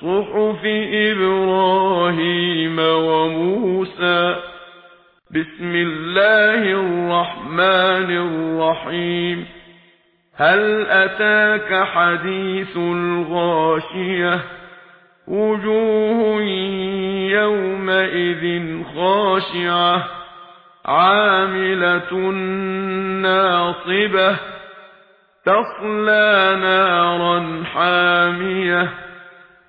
صحف إبراهيم وموسى. بسم الله الرحمن الرحيم. هل أتاك حديث الغاشية؟ وجوه يومئذ خاشعة. عاملة ناصبة. تصلى نارا حامية.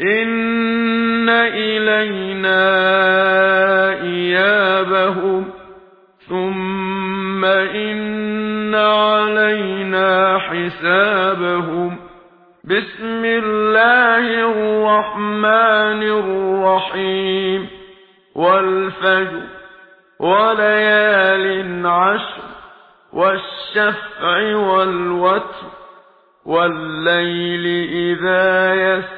إن إلينا إيابهم ثم إن علينا حسابهم بسم الله الرحمن الرحيم والفجر وليال عشر والشفع والوتر والليل إذا يسر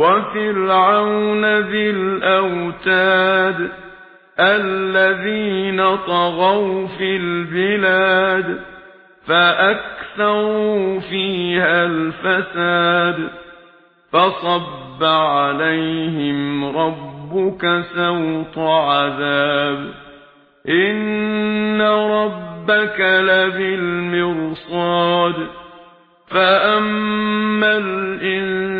وفرعون ذي الأوتاد الذين طغوا في البلاد فأكثروا فيها الفساد فصب عليهم ربك سوط عذاب إن ربك لبالمرصاد فأما الإنسان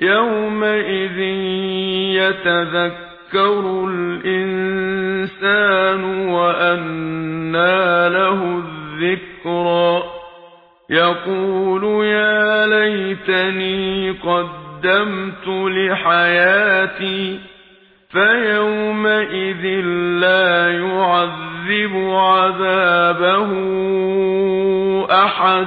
يومئذ يتذكر الإنسان وأنا له الذكرى يقول يا ليتني قدمت لحياتي فيومئذ لا يعذب عذابه أحد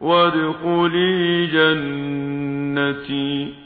وادخلي جنتي.